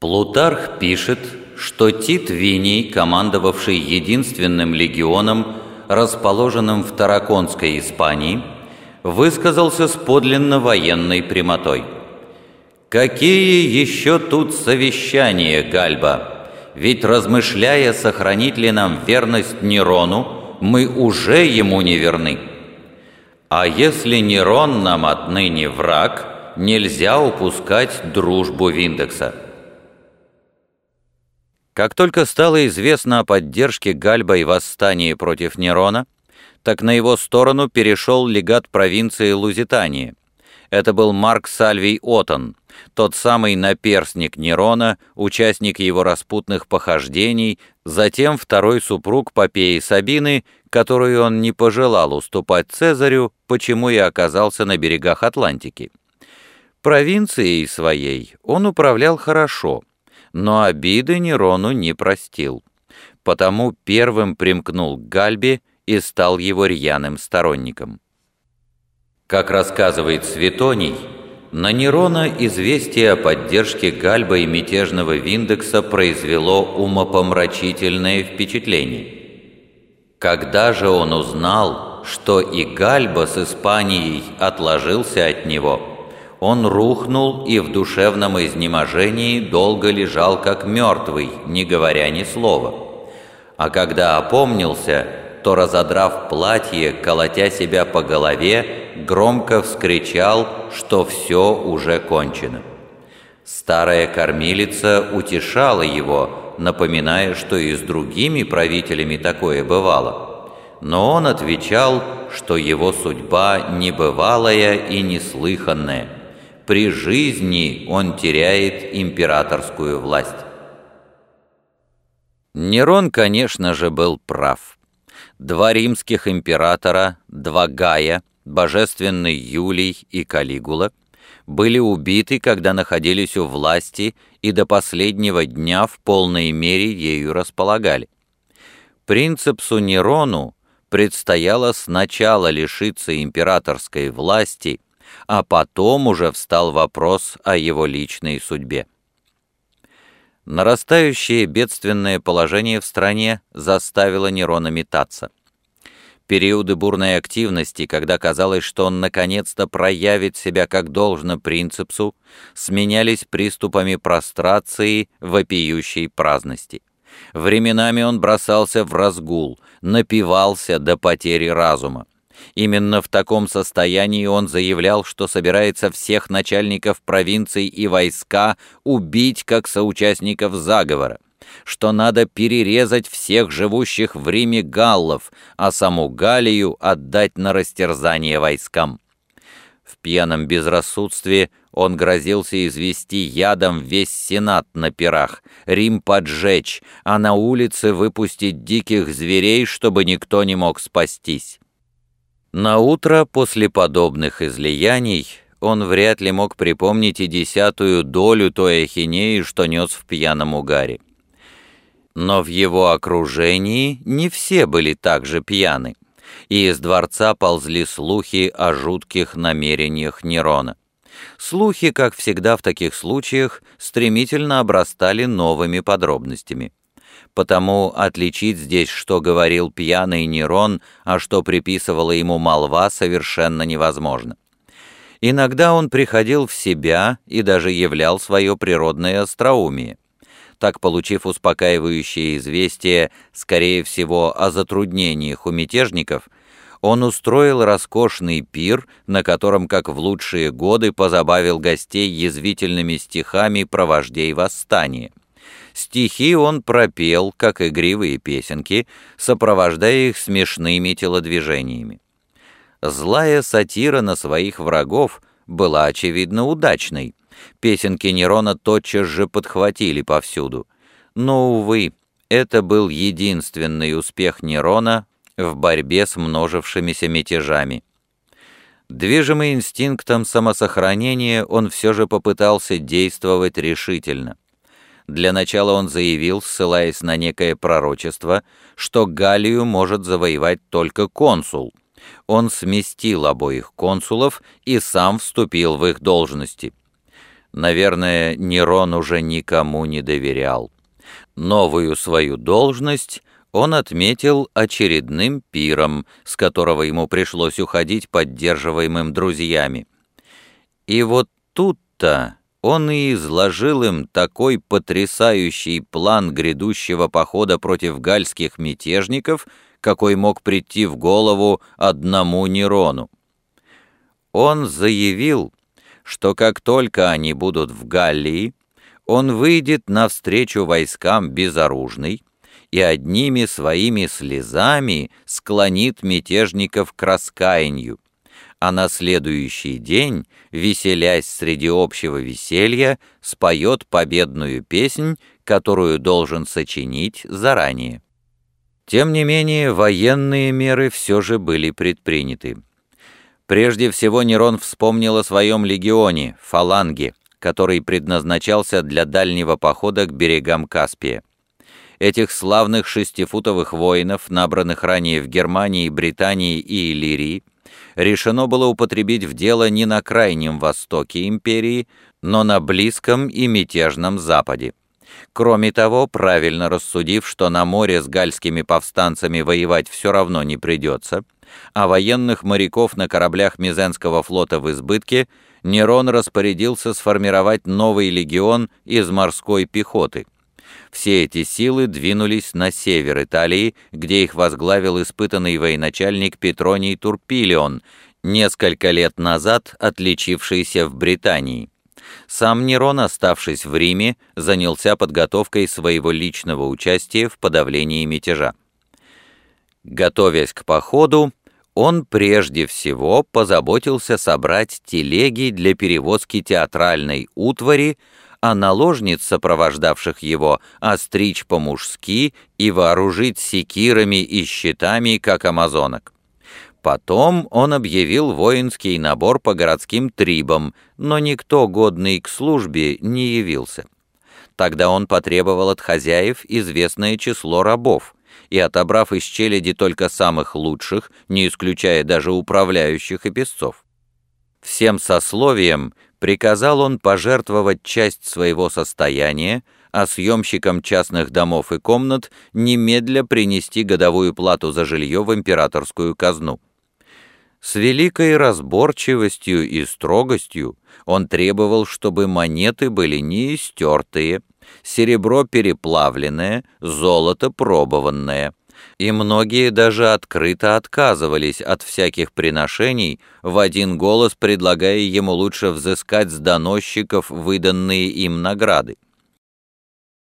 Плутарх пишет, что Тит Виний, командовавший единственным легионом, расположенным в Тараконской Испании, высказался с подлинно военной прямотой. «Какие еще тут совещания, Гальба? Ведь размышляя, сохранить ли нам верность Нерону, мы уже ему не верны. А если Нерон нам отныне враг, нельзя упускать дружбу Виндекса». Как только стало известно о поддержке Гальба и восстании против Нерона, так на его сторону перешел легат провинции Лузитании. Это был Марк Сальвий Отон, тот самый наперсник Нерона, участник его распутных похождений, затем второй супруг Попеи Сабины, которую он не пожелал уступать Цезарю, почему и оказался на берегах Атлантики. Провинцией своей он управлял хорошо, но обиды Нерону не простил. Потому первым примкнул к Гальбе и стал его рьяным сторонником. Как рассказывает Светоний, на Нерона известие о поддержке Гальба и мятежного Виндекса произвело умопомрачительное впечатление. Когда же он узнал, что и Гальба с Испанией отложился от него – он рухнул и в душевном изнеможении долго лежал как мертвый, не говоря ни слова. А когда опомнился, то, разодрав платье, колотя себя по голове, громко вскричал, что все уже кончено. Старая кормилица утешала его, напоминая, что и с другими правителями такое бывало. Но он отвечал, что его судьба небывалая и неслыханная – при жизни он теряет императорскую власть. Нерон, конечно же, был прав. Два римских императора, два Гая, божественный Юлий и Калигула, были убиты, когда находились у власти и до последнего дня в полной мере ею располагали. Принцепсу Нерону предстояло сначала лишиться императорской власти – а потом уже встал вопрос о его личной судьбе. Нарастающее бедственное положение в стране заставило Нерона метаться. Периоды бурной активности, когда казалось, что он наконец-то проявит себя как должно принципсу, сменялись приступами прострации, вопиющей праздности. Временами он бросался в разгул, напивался до потери разума. Именно в таком состоянии он заявлял, что собирается всех начальников провинций и войска убить как соучастников заговора, что надо перерезать всех живущих в Риме галлов, а саму Галлию отдать на растерзание войскам. В пьяном безрассудстве он грозился извести ядом весь сенат на пирах, Рим поджечь, а на улице выпустить диких зверей, чтобы никто не мог спастись. На утро после подобных излияний он вряд ли мог припомнить и десятую долю той ахинеи, что нес в пьяном угаре. Но в его окружении не все были так же пьяны, и из дворца ползли слухи о жутких намерениях Нерона. Слухи, как всегда в таких случаях, стремительно обрастали новыми подробностями потому отличить здесь, что говорил пьяный Нерон, а что приписывала ему молва, совершенно невозможно. Иногда он приходил в себя и даже являл свое природное остроумие. Так, получив успокаивающее известие, скорее всего, о затруднениях у мятежников, он устроил роскошный пир, на котором, как в лучшие годы, позабавил гостей язвительными стихами про вождей восстания. Стихи он пропел, как игривые песенки, сопровождая их смешными телодвижениями. Злая сатира на своих врагов была, очевидно, удачной. Песенки Нерона тотчас же подхватили повсюду. Но, увы, это был единственный успех Нерона в борьбе с множившимися мятежами. Движимый инстинктом самосохранения, он все же попытался действовать решительно. Для начала он заявил, ссылаясь на некое пророчество, что Галлию может завоевать только консул. Он сместил обоих консулов и сам вступил в их должности. Наверное, Нерон уже никому не доверял. Новую свою должность он отметил очередным пиром, с которого ему пришлось уходить поддерживаемым друзьями. И вот тут-то он и изложил им такой потрясающий план грядущего похода против гальских мятежников, какой мог прийти в голову одному Нерону. Он заявил, что как только они будут в Галлии, он выйдет навстречу войскам безоружный и одними своими слезами склонит мятежников к раскаянию, а на следующий день, веселясь среди общего веселья, споет победную песнь, которую должен сочинить заранее. Тем не менее, военные меры все же были предприняты. Прежде всего Нерон вспомнил о своем легионе, фаланге, который предназначался для дальнего похода к берегам Каспия. Этих славных шестифутовых воинов, набранных ранее в Германии, Британии и Иллирии, решено было употребить в дело не на крайнем востоке империи, но на близком и мятежном западе. Кроме того, правильно рассудив, что на море с гальскими повстанцами воевать все равно не придется, а военных моряков на кораблях Мизенского флота в избытке, Нерон распорядился сформировать новый легион из морской пехоты. Все эти силы двинулись на север Италии, где их возглавил испытанный военачальник Петроний Турпилион, несколько лет назад отличившийся в Британии. Сам Нерон, оставшись в Риме, занялся подготовкой своего личного участия в подавлении мятежа. Готовясь к походу, он прежде всего позаботился собрать телеги для перевозки театральной утвари, а наложниц, сопровождавших его, остричь по-мужски и вооружить секирами и щитами, как амазонок. Потом он объявил воинский набор по городским трибам, но никто, годный к службе, не явился. Тогда он потребовал от хозяев известное число рабов, и, отобрав из челяди только самых лучших, не исключая даже управляющих и песцов. Всем сословиям приказал он пожертвовать часть своего состояния, а съемщикам частных домов и комнат немедля принести годовую плату за жилье в императорскую казну. С великой разборчивостью и строгостью он требовал, чтобы монеты были не истертые, серебро переплавленное, золото пробованное. И многие даже открыто отказывались от всяких приношений, в один голос предлагая ему лучше взыскать с доносчиков выданные им награды.